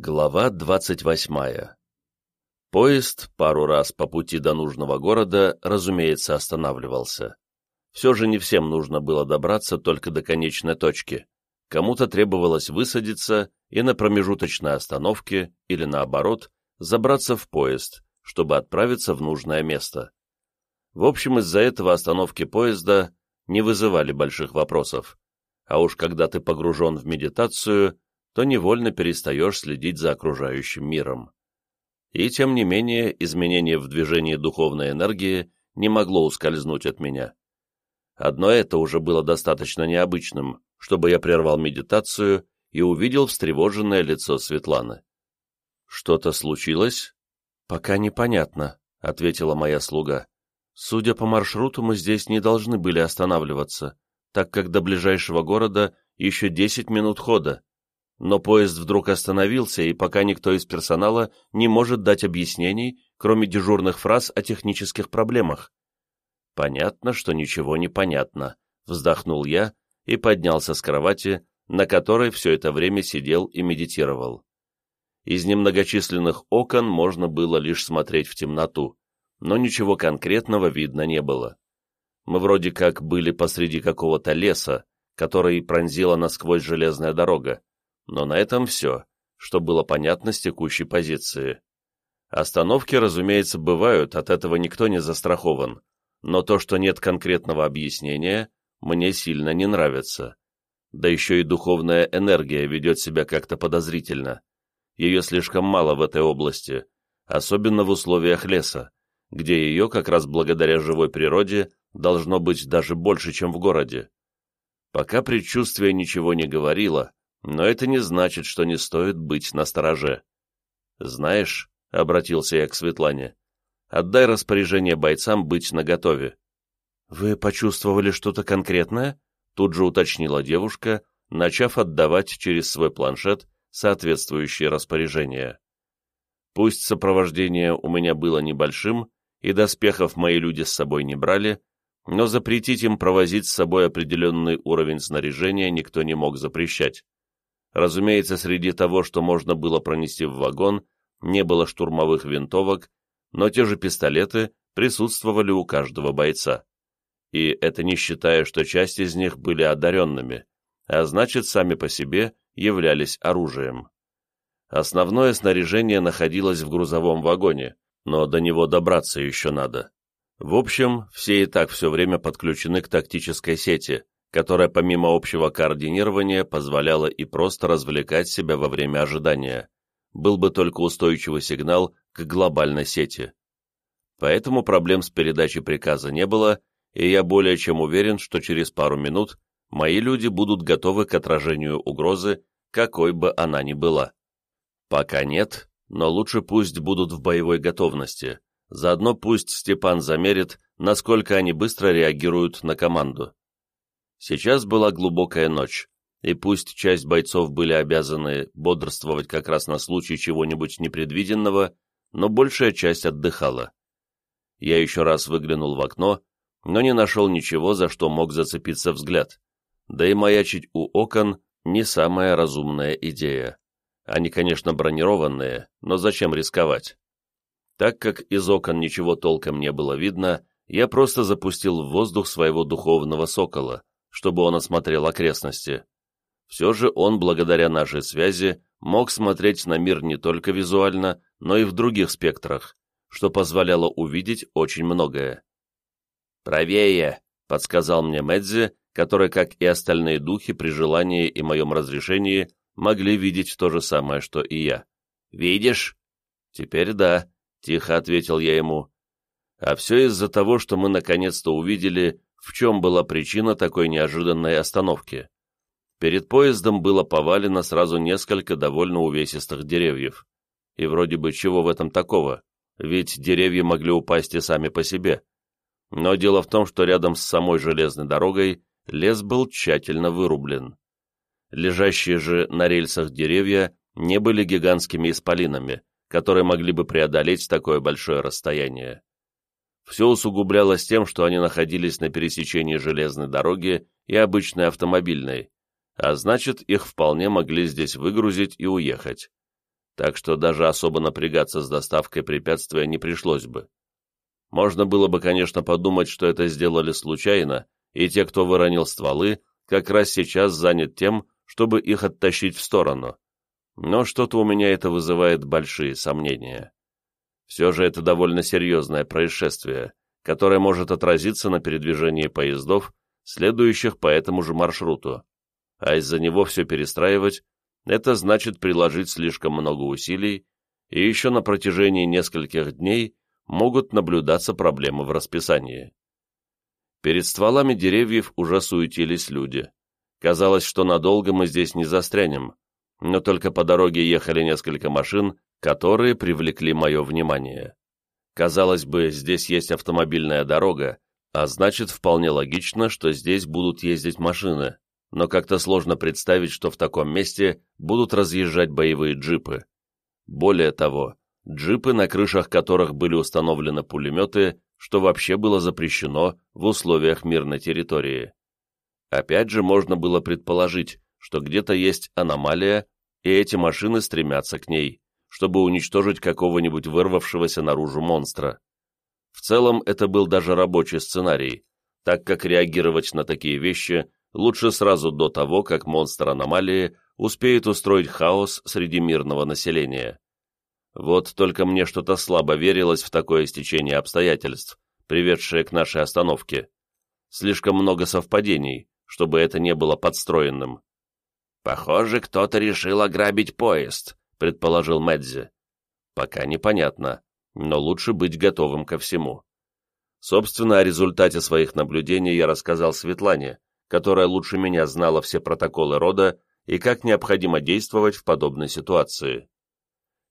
Глава двадцать восьмая Поезд пару раз по пути до нужного города, разумеется, останавливался. Все же не всем нужно было добраться только до конечной точки. Кому-то требовалось высадиться и на промежуточной остановке, или наоборот, забраться в поезд, чтобы отправиться в нужное место. В общем, из-за этого остановки поезда не вызывали больших вопросов. А уж когда ты погружен в медитацию, то невольно перестаешь следить за окружающим миром. И тем не менее, изменение в движении духовной энергии не могло ускользнуть от меня. Одно это уже было достаточно необычным, чтобы я прервал медитацию и увидел встревоженное лицо Светланы. «Что-то случилось?» «Пока непонятно», — ответила моя слуга. «Судя по маршруту, мы здесь не должны были останавливаться, так как до ближайшего города еще десять минут хода но поезд вдруг остановился, и пока никто из персонала не может дать объяснений, кроме дежурных фраз о технических проблемах. «Понятно, что ничего не понятно», — вздохнул я и поднялся с кровати, на которой все это время сидел и медитировал. Из немногочисленных окон можно было лишь смотреть в темноту, но ничего конкретного видно не было. Мы вроде как были посреди какого-то леса, который пронзила насквозь железная дорога, но на этом все, что было понятно с текущей позиции. Остановки, разумеется, бывают, от этого никто не застрахован, но то, что нет конкретного объяснения, мне сильно не нравится. Да еще и духовная энергия ведет себя как-то подозрительно. Ее слишком мало в этой области, особенно в условиях леса, где ее, как раз благодаря живой природе, должно быть даже больше, чем в городе. Пока предчувствие ничего не говорило, но это не значит, что не стоит быть настороже. «Знаешь», — обратился я к Светлане, — «отдай распоряжение бойцам быть наготове». «Вы почувствовали что-то конкретное?» — тут же уточнила девушка, начав отдавать через свой планшет соответствующие распоряжения. Пусть сопровождение у меня было небольшим, и доспехов мои люди с собой не брали, но запретить им провозить с собой определенный уровень снаряжения никто не мог запрещать. Разумеется, среди того, что можно было пронести в вагон, не было штурмовых винтовок, но те же пистолеты присутствовали у каждого бойца. И это не считая, что часть из них были одаренными, а значит, сами по себе являлись оружием. Основное снаряжение находилось в грузовом вагоне, но до него добраться еще надо. В общем, все и так все время подключены к тактической сети, которая помимо общего координирования позволяла и просто развлекать себя во время ожидания. Был бы только устойчивый сигнал к глобальной сети. Поэтому проблем с передачей приказа не было, и я более чем уверен, что через пару минут мои люди будут готовы к отражению угрозы, какой бы она ни была. Пока нет, но лучше пусть будут в боевой готовности. Заодно пусть Степан замерит, насколько они быстро реагируют на команду. Сейчас была глубокая ночь, и пусть часть бойцов были обязаны бодрствовать как раз на случай чего-нибудь непредвиденного, но большая часть отдыхала. Я еще раз выглянул в окно, но не нашел ничего, за что мог зацепиться взгляд. Да и маячить у окон не самая разумная идея. Они, конечно, бронированные, но зачем рисковать? Так как из окон ничего толком не было видно, я просто запустил в воздух своего духовного сокола, чтобы он осмотрел окрестности. Все же он, благодаря нашей связи, мог смотреть на мир не только визуально, но и в других спектрах, что позволяло увидеть очень многое. «Правее!» — подсказал мне Медзи, который, как и остальные духи, при желании и моем разрешении, могли видеть то же самое, что и я. «Видишь?» «Теперь да», — тихо ответил я ему. «А все из-за того, что мы наконец-то увидели в чем была причина такой неожиданной остановки. Перед поездом было повалено сразу несколько довольно увесистых деревьев. И вроде бы чего в этом такого, ведь деревья могли упасть и сами по себе. Но дело в том, что рядом с самой железной дорогой лес был тщательно вырублен. Лежащие же на рельсах деревья не были гигантскими исполинами, которые могли бы преодолеть такое большое расстояние. Все усугублялось тем, что они находились на пересечении железной дороги и обычной автомобильной, а значит, их вполне могли здесь выгрузить и уехать. так что даже особо напрягаться с доставкой препятствия не пришлось бы. Можно было бы, конечно, подумать, что это сделали случайно, и те, кто выронил стволы, как раз сейчас занят тем, чтобы их оттащить в сторону. Но что-то у меня это вызывает большие сомнения. Все же это довольно серьезное происшествие, которое может отразиться на передвижении поездов, следующих по этому же маршруту. А из-за него все перестраивать – это значит приложить слишком много усилий, и еще на протяжении нескольких дней могут наблюдаться проблемы в расписании. Перед стволами деревьев уже суетились люди. Казалось, что надолго мы здесь не застрянем, но только по дороге ехали несколько машин, которые привлекли мое внимание. Казалось бы, здесь есть автомобильная дорога, а значит, вполне логично, что здесь будут ездить машины, но как-то сложно представить, что в таком месте будут разъезжать боевые джипы. Более того, джипы, на крышах которых были установлены пулеметы, что вообще было запрещено в условиях мирной территории. Опять же, можно было предположить, что где-то есть аномалия, и эти машины стремятся к ней, чтобы уничтожить какого-нибудь вырвавшегося наружу монстра. В целом, это был даже рабочий сценарий, так как реагировать на такие вещи лучше сразу до того, как монстр аномалии успеет устроить хаос среди мирного населения. Вот только мне что-то слабо верилось в такое стечение обстоятельств, приведшее к нашей остановке. Слишком много совпадений, чтобы это не было подстроенным. «Похоже, кто-то решил ограбить поезд», — предположил Мэдзи. «Пока непонятно, но лучше быть готовым ко всему». Собственно, о результате своих наблюдений я рассказал Светлане, которая лучше меня знала все протоколы рода и как необходимо действовать в подобной ситуации.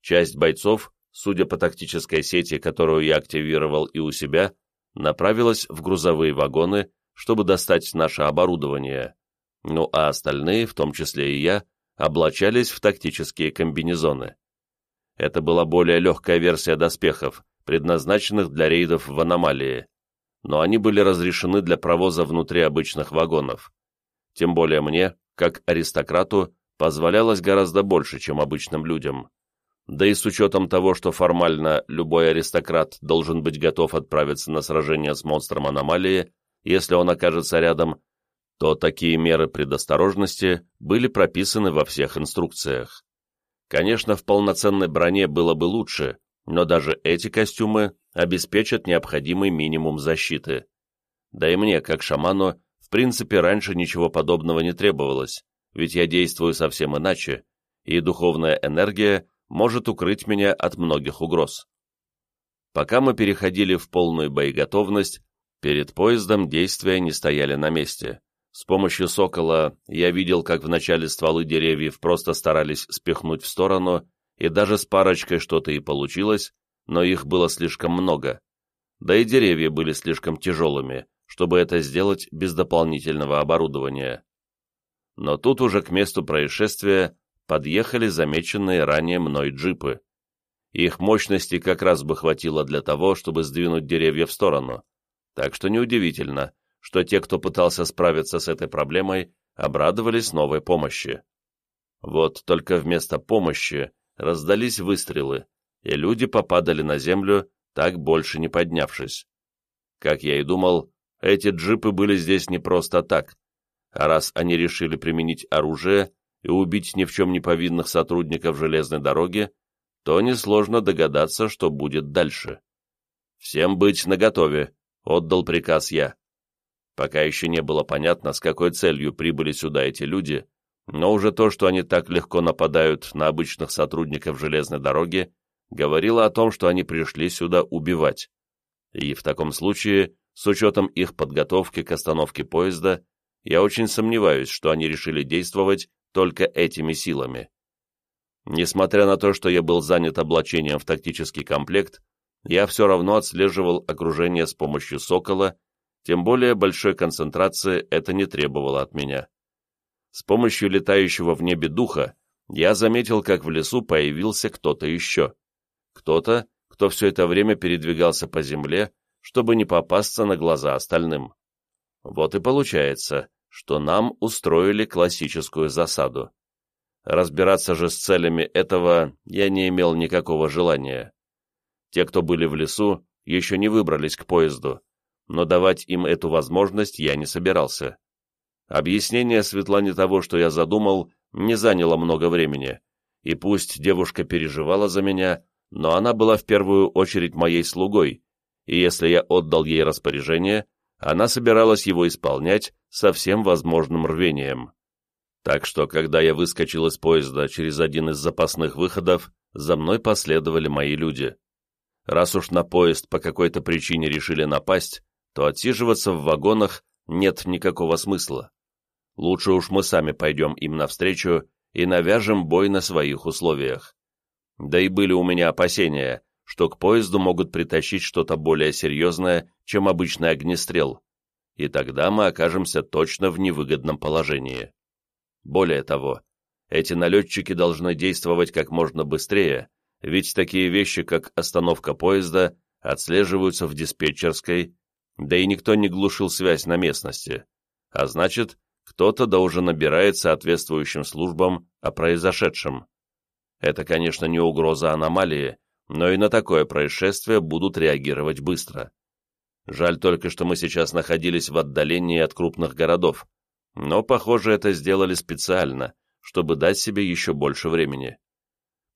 Часть бойцов, судя по тактической сети, которую я активировал и у себя, направилась в грузовые вагоны, чтобы достать наше оборудование, ну а остальные, в том числе и я, облачались в тактические комбинезоны. Это была более легкая версия доспехов, предназначенных для рейдов в аномалии, но они были разрешены для провоза внутри обычных вагонов. Тем более мне, как аристократу, позволялось гораздо больше, чем обычным людям. Да и с учетом того, что формально любой аристократ должен быть готов отправиться на сражение с монстром аномалии, если он окажется рядом, то такие меры предосторожности были прописаны во всех инструкциях. Конечно, в полноценной броне было бы лучше, но даже эти костюмы обеспечат необходимый минимум защиты. Да и мне, как шаману, в принципе, раньше ничего подобного не требовалось, ведь я действую совсем иначе, и духовная энергия может укрыть меня от многих угроз. Пока мы переходили в полную боеготовность, перед поездом действия не стояли на месте. С помощью сокола я видел, как вначале стволы деревьев просто старались спихнуть в сторону, и даже с парочкой что-то и получилось, но их было слишком много. Да и деревья были слишком тяжелыми, чтобы это сделать без дополнительного оборудования. Но тут уже к месту происшествия подъехали замеченные ранее мной джипы. Их мощности как раз бы хватило для того, чтобы сдвинуть деревья в сторону. Так что неудивительно, что те, кто пытался справиться с этой проблемой, обрадовались новой помощи. Вот только вместо помощи раздались выстрелы, и люди попадали на землю, так больше не поднявшись. Как я и думал, эти джипы были здесь не просто так, а раз они решили применить оружие и убить ни в чем не повинных сотрудников железной дороги, то несложно догадаться, что будет дальше. «Всем быть наготове», — отдал приказ я. Пока еще не было понятно, с какой целью прибыли сюда эти люди, но уже то, что они так легко нападают на обычных сотрудников железной дороги, говорило о том, что они пришли сюда убивать. И в таком случае, с учетом их подготовки к остановке поезда, я очень сомневаюсь, что они решили действовать только этими силами. Несмотря на то, что я был занят облачением в тактический комплект, я все равно отслеживал окружение с помощью «Сокола» Тем более большой концентрации это не требовало от меня. С помощью летающего в небе духа я заметил, как в лесу появился кто-то еще. Кто-то, кто все это время передвигался по земле, чтобы не попасться на глаза остальным. Вот и получается, что нам устроили классическую засаду. Разбираться же с целями этого я не имел никакого желания. Те, кто были в лесу, еще не выбрались к поезду, но давать им эту возможность я не собирался. Объяснение Светлане того, что я задумал, не заняло много времени, и пусть девушка переживала за меня, но она была в первую очередь моей слугой, и если я отдал ей распоряжение, она собиралась его исполнять со всем возможным рвением. Так что, когда я выскочил из поезда через один из запасных выходов, за мной последовали мои люди. Раз уж на поезд по какой-то причине решили напасть, то отсиживаться в вагонах нет никакого смысла. Лучше уж мы сами пойдем им навстречу и навяжем бой на своих условиях. Да и были у меня опасения, что к поезду могут притащить что-то более серьезное, чем обычный огнестрел, и тогда мы окажемся точно в невыгодном положении. Более того, эти налетчики должны действовать как можно быстрее, ведь такие вещи, как остановка поезда, отслеживаются в диспетчерской, да и никто не глушил связь на местности, а значит, кто-то должен набирать соответствующим службам о произошедшем. Это, конечно, не угроза аномалии, но и на такое происшествие будут реагировать быстро. Жаль только, что мы сейчас находились в отдалении от крупных городов, но, похоже, это сделали специально, чтобы дать себе еще больше времени.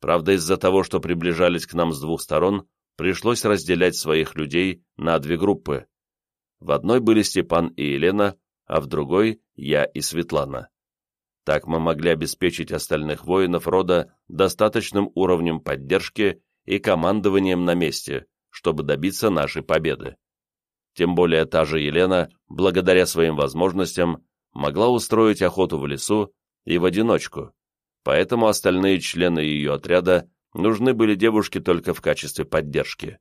Правда, из-за того, что приближались к нам с двух сторон, пришлось разделять своих людей на две группы. В одной были Степан и Елена, а в другой — я и Светлана. Так мы могли обеспечить остальных воинов рода достаточным уровнем поддержки и командованием на месте, чтобы добиться нашей победы. Тем более та же Елена, благодаря своим возможностям, могла устроить охоту в лесу и в одиночку, поэтому остальные члены ее отряда нужны были девушке только в качестве поддержки.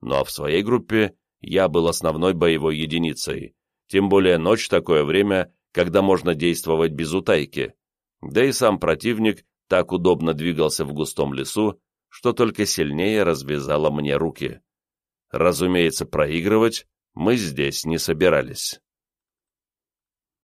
Ну а в своей группе я был основной боевой единицей, тем более ночь такое время, когда можно действовать без утайки, да и сам противник так удобно двигался в густом лесу, что только сильнее развязало мне руки. Разумеется, проигрывать мы здесь не собирались.